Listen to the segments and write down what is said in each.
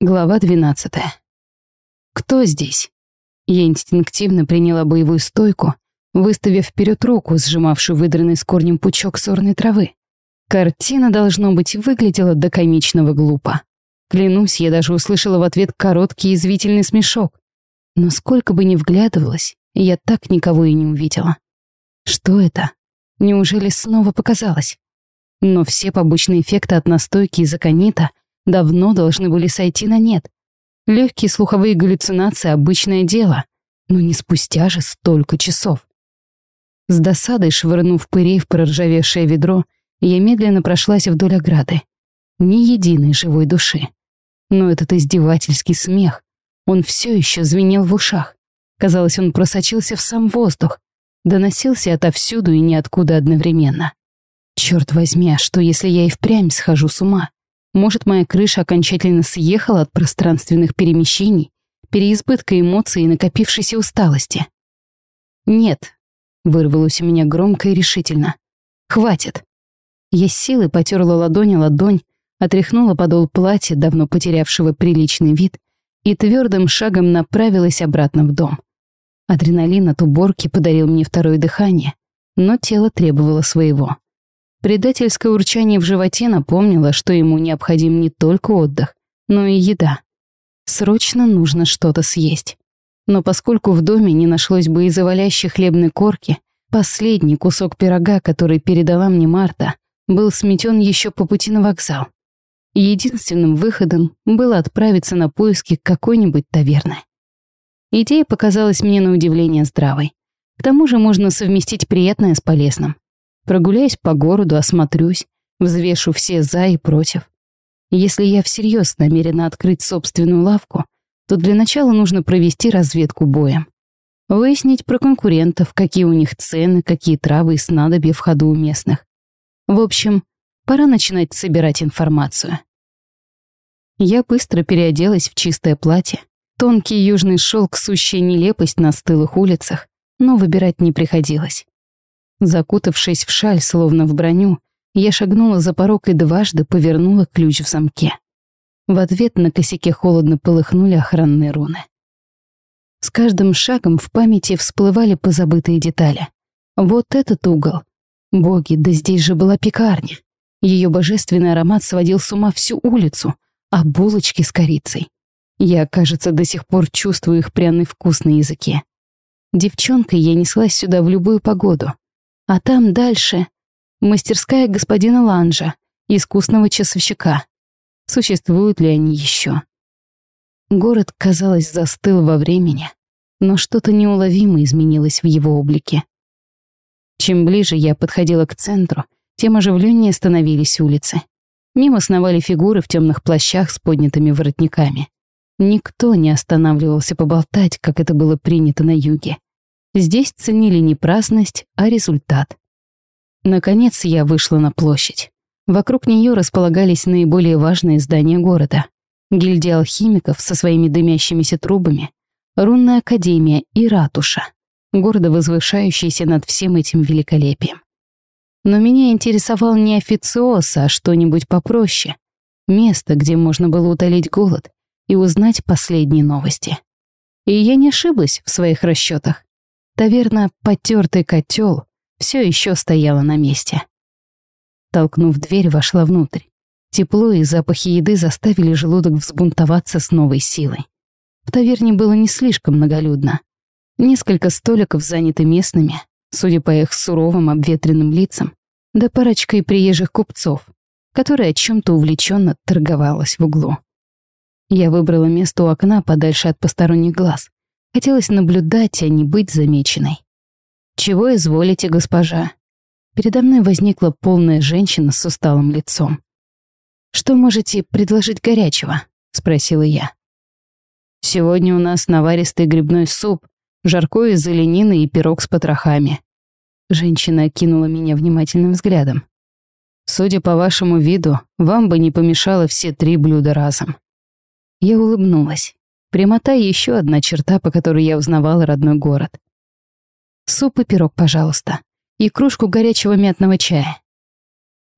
Глава 12. Кто здесь? Я инстинктивно приняла боевую стойку, выставив вперед руку, сжимавшую выдранный с корнем пучок сорной травы. Картина, должно быть, выглядела до комичного глупо. Клянусь, я даже услышала в ответ короткий извительный смешок. Но сколько бы ни вглядывалась, я так никого и не увидела. Что это? Неужели снова показалось? Но все побочные эффекты от настойки из аконита давно должны были сойти на нет. Легкие слуховые галлюцинации — обычное дело, но не спустя же столько часов. С досадой швырнув пырей в проржавевшее ведро, я медленно прошлась вдоль ограды. Ни единой живой души. Но этот издевательский смех, он все еще звенел в ушах. Казалось, он просочился в сам воздух, доносился отовсюду и ниоткуда одновременно. Черт возьми, а что, если я и впрямь схожу с ума? Может, моя крыша окончательно съехала от пространственных перемещений, переизбытка эмоций и накопившейся усталости? «Нет», — вырвалось у меня громко и решительно. «Хватит». Я с силой потерла ладонь о ладонь, отряхнула подол платья, давно потерявшего приличный вид, и твердым шагом направилась обратно в дом. Адреналин от уборки подарил мне второе дыхание, но тело требовало своего. Предательское урчание в животе напомнило, что ему необходим не только отдых, но и еда. Срочно нужно что-то съесть. Но поскольку в доме не нашлось бы и завалящей хлебной корки, последний кусок пирога, который передала мне Марта, был сметен еще по пути на вокзал. Единственным выходом было отправиться на поиски какой-нибудь таверны. Идея показалась мне на удивление здравой. К тому же можно совместить приятное с полезным. Прогуляюсь по городу, осмотрюсь, взвешу все «за» и «против». Если я всерьез намерена открыть собственную лавку, то для начала нужно провести разведку боем. Выяснить про конкурентов, какие у них цены, какие травы и снадобья в ходу у местных. В общем, пора начинать собирать информацию. Я быстро переоделась в чистое платье. Тонкий южный шелк, сущая нелепость на стылых улицах, но выбирать не приходилось. Закутавшись в шаль, словно в броню, я шагнула за порог и дважды повернула ключ в замке. В ответ на косяке холодно полыхнули охранные руны. С каждым шагом в памяти всплывали позабытые детали. Вот этот угол. Боги, да здесь же была пекарня. Ее божественный аромат сводил с ума всю улицу, а булочки с корицей. Я, кажется, до сих пор чувствую их пряный вкус на языке. Девчонкой я неслась сюда в любую погоду — а там дальше мастерская господина Ланжа, искусного часовщика. Существуют ли они еще? Город, казалось, застыл во времени, но что-то неуловимо изменилось в его облике. Чем ближе я подходила к центру, тем оживленнее становились улицы. Мимо сновали фигуры в темных плащах с поднятыми воротниками. Никто не останавливался поболтать, как это было принято на юге. Здесь ценили не праздность, а результат. Наконец я вышла на площадь. Вокруг нее располагались наиболее важные здания города. Гильдия алхимиков со своими дымящимися трубами, рунная академия и ратуша, гордо возвышающаяся над всем этим великолепием. Но меня интересовал не официоз, а что-нибудь попроще. Место, где можно было утолить голод и узнать последние новости. И я не ошиблась в своих расчетах. Таверна «Потертый котел» все еще стояла на месте. Толкнув дверь, вошла внутрь. Тепло и запахи еды заставили желудок взбунтоваться с новой силой. В таверне было не слишком многолюдно. Несколько столиков заняты местными, судя по их суровым обветренным лицам, да парочкой приезжих купцов, которые о чем-то увлеченно торговалась в углу. Я выбрала место у окна подальше от посторонних глаз. Хотелось наблюдать, а не быть замеченной. «Чего изволите, госпожа?» Передо мной возникла полная женщина с усталым лицом. «Что можете предложить горячего?» — спросила я. «Сегодня у нас наваристый грибной суп, жаркое из оленины и пирог с потрохами». Женщина окинула меня внимательным взглядом. «Судя по вашему виду, вам бы не помешало все три блюда разом». Я улыбнулась. Прямота — еще одна черта, по которой я узнавала родной город. Суп и пирог, пожалуйста. И кружку горячего мятного чая.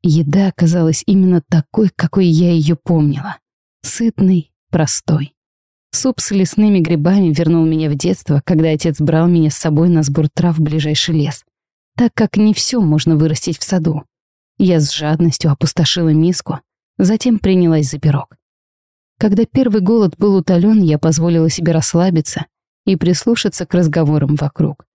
Еда оказалась именно такой, какой я ее помнила. Сытной, простой. Суп с лесными грибами вернул меня в детство, когда отец брал меня с собой на сбор трав в ближайший лес, так как не все можно вырастить в саду. Я с жадностью опустошила миску, затем принялась за пирог. Когда первый голод был утолен, я позволила себе расслабиться и прислушаться к разговорам вокруг.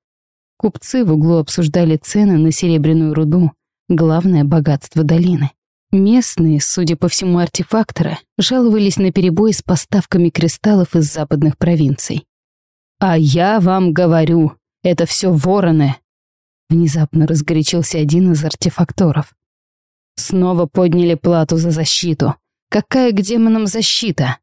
Купцы в углу обсуждали цены на серебряную руду, главное богатство долины. Местные, судя по всему, артефакторы жаловались на перебои с поставками кристаллов из западных провинций. «А я вам говорю, это все вороны!» Внезапно разгорячился один из артефакторов. Снова подняли плату за защиту. Какая к демонам защита?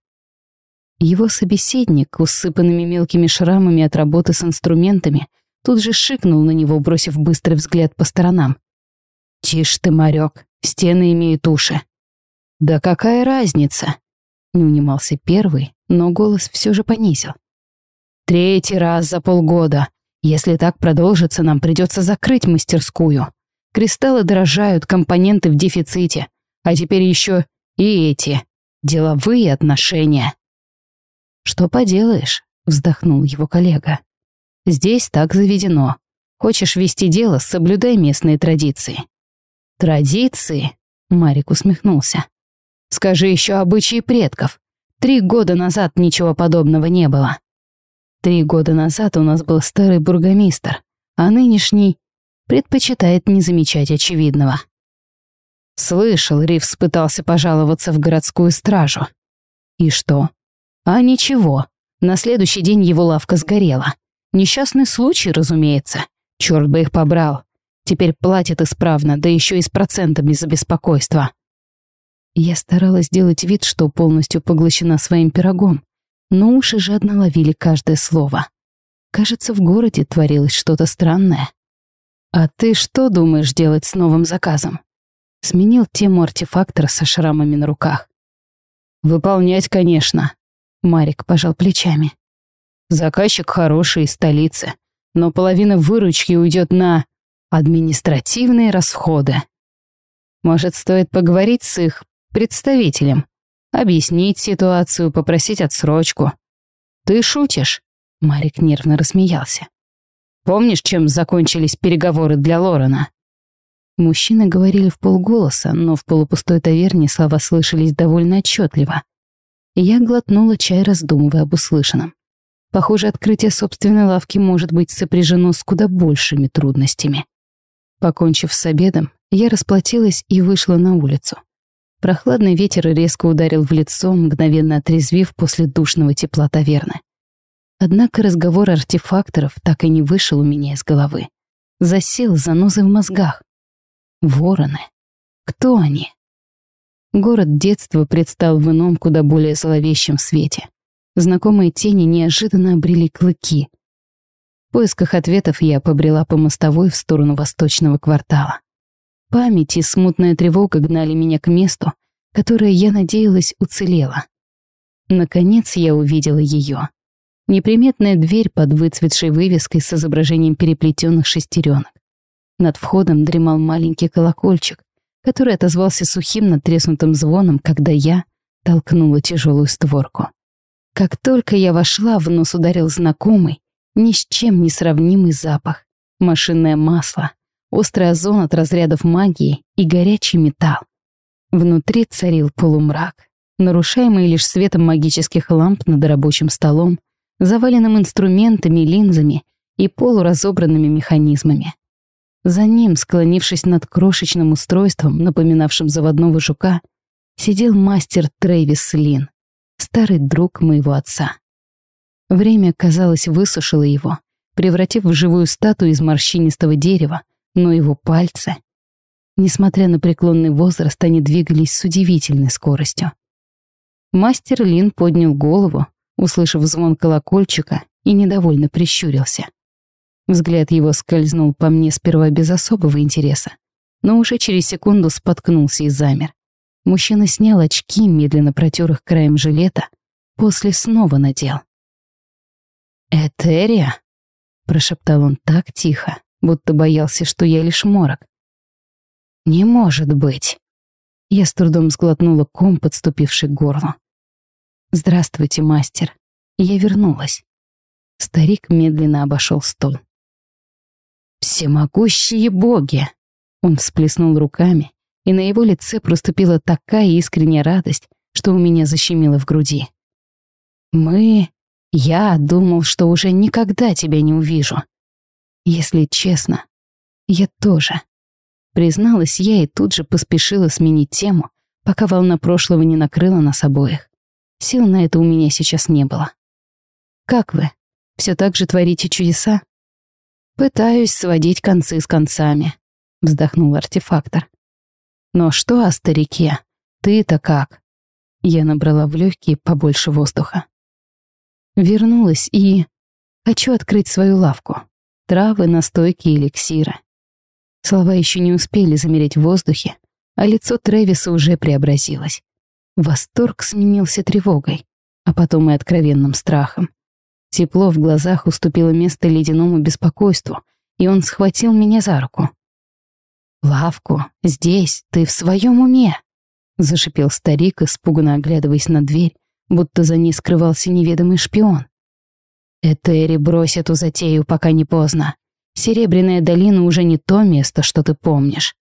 Его собеседник, усыпанными мелкими шрамами от работы с инструментами, тут же шикнул на него, бросив быстрый взгляд по сторонам. «Тише ты, Марёк, стены имеют уши». «Да какая разница?» Не унимался первый, но голос все же понизил. «Третий раз за полгода. Если так продолжится, нам придется закрыть мастерскую. Кристаллы дорожают, компоненты в дефиците. А теперь еще и эти деловые отношения». «Что поделаешь?» — вздохнул его коллега. «Здесь так заведено. Хочешь вести дело, соблюдай местные традиции. «Традиции?» — Марик усмехнулся. «Скажи еще обычаи предков. Три года назад ничего подобного не было. Три года назад у нас был старый бургомистр, а нынешний предпочитает не замечать очевидного». Слышал, Ривс пытался пожаловаться в городскую стражу. И что? А ничего. На следующий день его лавка сгорела. Несчастный случай, разумеется. Черт бы их побрал. Теперь платит исправно, да еще и с процентами за беспокойство. Я старалась сделать вид, что полностью поглощена своим пирогом, но уши жадно ловили каждое слово. Кажется, в городе творилось что-то странное. «А ты что думаешь делать с новым заказом?» Сменил тему артефактора со шрамами на руках. «Выполнять, конечно», — Марик пожал плечами. «Заказчик хороший из столицы, но половина выручки уйдет на...» административные расходы. Может, стоит поговорить с их представителем, объяснить ситуацию, попросить отсрочку. Ты шутишь? Марик нервно рассмеялся. Помнишь, чем закончились переговоры для Лорена? Мужчины говорили в полголоса, но в полупустой таверне слова слышались довольно отчетливо. Я глотнула чай, раздумывая об услышанном. Похоже, открытие собственной лавки может быть сопряжено с куда большими трудностями. Покончив с обедом, я расплатилась и вышла на улицу. Прохладный ветер резко ударил в лицо, мгновенно отрезвив после душного тепла таверны. Однако разговор артефакторов так и не вышел у меня из головы. Засел занозы в мозгах. Вороны. Кто они? Город детства предстал в ином, куда более зловещем свете. Знакомые тени неожиданно обрели клыки — в поисках ответов я побрела по мостовой в сторону восточного квартала. Память и смутная тревога гнали меня к месту, которое, я надеялась, уцелело. Наконец я увидела ее. Неприметная дверь под выцветшей вывеской с изображением переплетенных шестеренок. Над входом дремал маленький колокольчик, который отозвался сухим натреснутым звоном, когда я толкнула тяжелую створку. Как только я вошла, в нос ударил знакомый, ни с чем не сравнимый запах. Машинное масло, острый озон от разрядов магии и горячий металл. Внутри царил полумрак, нарушаемый лишь светом магических ламп над рабочим столом, заваленным инструментами, линзами и полуразобранными механизмами. За ним, склонившись над крошечным устройством, напоминавшим заводного жука, сидел мастер Трэвис Лин, старый друг моего отца. Время, казалось, высушило его, превратив в живую статую из морщинистого дерева, но его пальцы... Несмотря на преклонный возраст, они двигались с удивительной скоростью. Мастер Лин поднял голову, услышав звон колокольчика, и недовольно прищурился. Взгляд его скользнул по мне сперва без особого интереса, но уже через секунду споткнулся и замер. Мужчина снял очки, медленно протер их краем жилета, после снова надел. «Этерия?» — прошептал он так тихо, будто боялся, что я лишь морок. «Не может быть!» Я с трудом сглотнула ком, подступивший к горлу. «Здравствуйте, мастер. Я вернулась». Старик медленно обошел стол. «Всемогущие боги!» Он всплеснул руками, и на его лице проступила такая искренняя радость, что у меня защемило в груди. «Мы... Я думал, что уже никогда тебя не увижу. Если честно, я тоже». Призналась я и тут же поспешила сменить тему, пока волна прошлого не накрыла нас обоих. Сил на это у меня сейчас не было. «Как вы? Все так же творите чудеса?» «Пытаюсь сводить концы с концами», — вздохнул артефактор. «Но что о старике? Ты-то как?» Я набрала в легкие побольше воздуха. Вернулась и... Хочу открыть свою лавку. Травы, настойки, эликсиры. Слова еще не успели замереть в воздухе, а лицо Трэвиса уже преобразилось. Восторг сменился тревогой, а потом и откровенным страхом. Тепло в глазах уступило место ледяному беспокойству, и он схватил меня за руку. «Лавку, здесь, ты в своем уме!» — зашипел старик, испуганно оглядываясь на дверь, будто за ней скрывался неведомый шпион. «Этери, брось эту затею, пока не поздно. Серебряная долина уже не то место, что ты помнишь.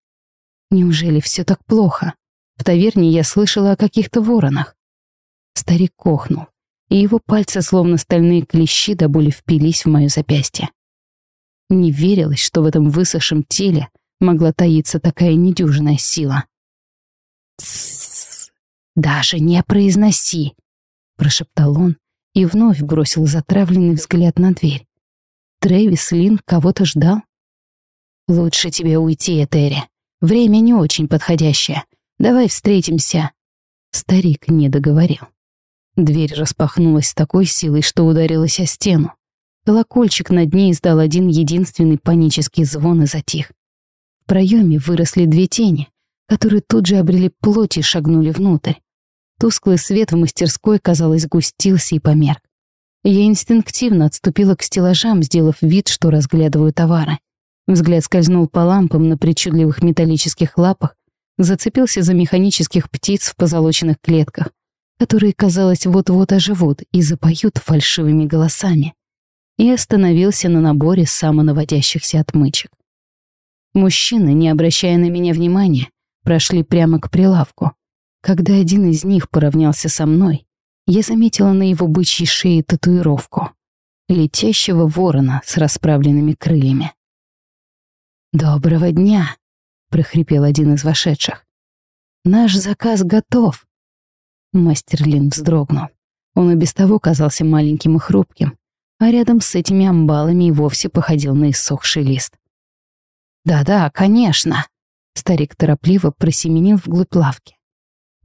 Неужели все так плохо? В таверне я слышала о каких-то воронах». Старик кохнул и его пальцы, словно стальные клещи, до боли впились в мое запястье. Не верилось, что в этом высохшем теле могла таиться такая недюжинная сила. «Тссс, даже не произноси!» — прошептал он и вновь бросил затравленный взгляд на дверь. Трэвис Лин кого-то ждал? «Лучше тебе уйти, Этери. Время не очень подходящее. Давай встретимся». Старик не договорил. Дверь распахнулась с такой силой, что ударилась о стену. Колокольчик над ней издал один единственный панический звон и затих. В проеме выросли две тени, которые тут же обрели плоть и шагнули внутрь. Тусклый свет в мастерской, казалось, густился и померк. Я инстинктивно отступила к стеллажам, сделав вид, что разглядываю товары. Взгляд скользнул по лампам на причудливых металлических лапах, зацепился за механических птиц в позолоченных клетках, которые, казалось, вот-вот оживут и запоют фальшивыми голосами, и остановился на наборе самонаводящихся отмычек. Мужчины, не обращая на меня внимания, прошли прямо к прилавку. Когда один из них поравнялся со мной, я заметила на его бычьей шее татуировку летящего ворона с расправленными крыльями. «Доброго дня!» — прохрипел один из вошедших. «Наш заказ готов!» Мастер Лин вздрогнул. Он и без того казался маленьким и хрупким, а рядом с этими амбалами и вовсе походил на иссохший лист. «Да-да, конечно!» Старик торопливо просеменил вглубь лавки.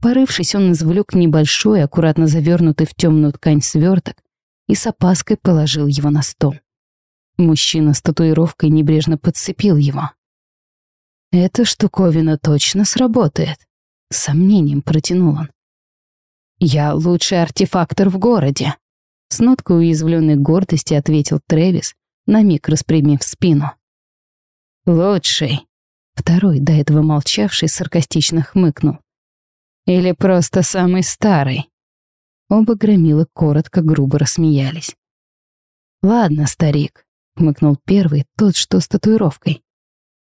Порывшись, он извлек небольшой, аккуратно завернутый в темную ткань сверток и с опаской положил его на стол. Мужчина с татуировкой небрежно подцепил его. «Эта штуковина точно сработает», — с сомнением протянул он. «Я лучший артефактор в городе», — с ноткой уязвленной гордости ответил Трэвис, на миг распрямив спину. «Лучший», — второй, до этого молчавший, саркастично хмыкнул. «Или просто самый старый». Оба громилы коротко, грубо рассмеялись. «Ладно, старик», — хмыкнул первый, тот, что с татуировкой.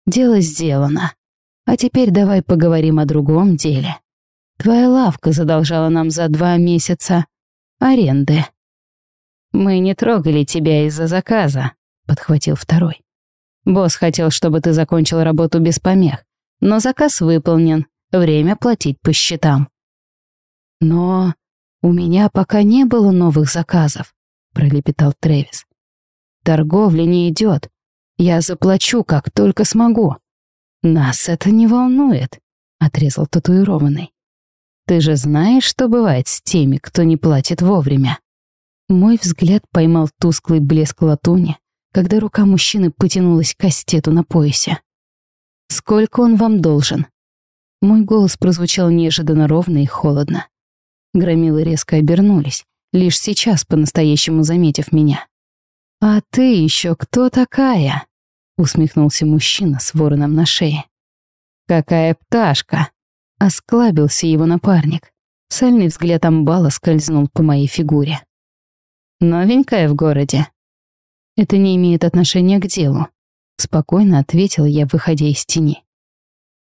«Дело сделано. А теперь давай поговорим о другом деле». Твоя лавка задолжала нам за два месяца аренды. Мы не трогали тебя из-за заказа, подхватил второй. Босс хотел, чтобы ты закончил работу без помех, но заказ выполнен, время платить по счетам. Но у меня пока не было новых заказов, пролепетал Трэвис. Торговля не идет. Я заплачу, как только смогу. Нас это не волнует, отрезал татуированный. Ты же знаешь, что бывает с теми, кто не платит вовремя. Мой взгляд поймал тусклый блеск латуни, когда рука мужчины потянулась к кастету на поясе. «Сколько он вам должен?» Мой голос прозвучал неожиданно ровно и холодно. Громилы резко обернулись, лишь сейчас по-настоящему заметив меня. «А ты еще кто такая?» — усмехнулся мужчина с вороном на шее. «Какая пташка!» Осклабился его напарник. Сальный взгляд амбала скользнул по моей фигуре. «Новенькая в городе?» «Это не имеет отношения к делу», — спокойно ответил я, выходя из тени.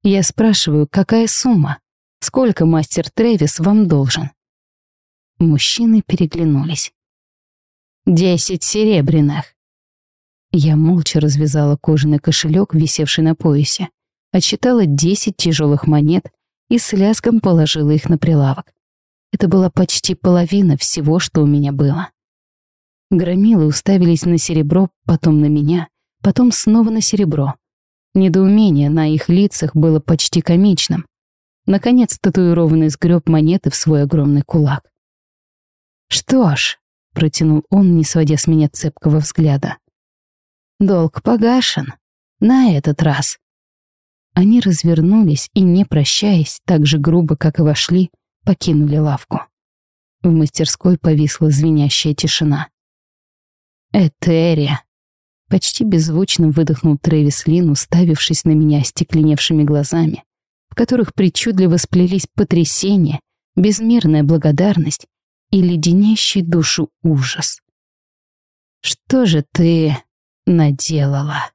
«Я спрашиваю, какая сумма? Сколько мастер Трэвис вам должен?» Мужчины переглянулись. «Десять серебряных». Я молча развязала кожаный кошелек, висевший на поясе, отсчитала десять тяжелых монет и с лязгом положила их на прилавок. Это была почти половина всего, что у меня было. Громилы уставились на серебро, потом на меня, потом снова на серебро. Недоумение на их лицах было почти комичным. Наконец татуированный сгреб монеты в свой огромный кулак. «Что ж», — протянул он, не сводя с меня цепкого взгляда. «Долг погашен. На этот раз». Они развернулись и, не прощаясь, так же грубо, как и вошли, покинули лавку. В мастерской повисла звенящая тишина. «Этерия!» Почти беззвучно выдохнул Трэвис Лин, уставившись на меня остекленевшими глазами, в которых причудливо сплелись потрясение, безмерная благодарность и леденящий душу ужас. «Что же ты наделала?»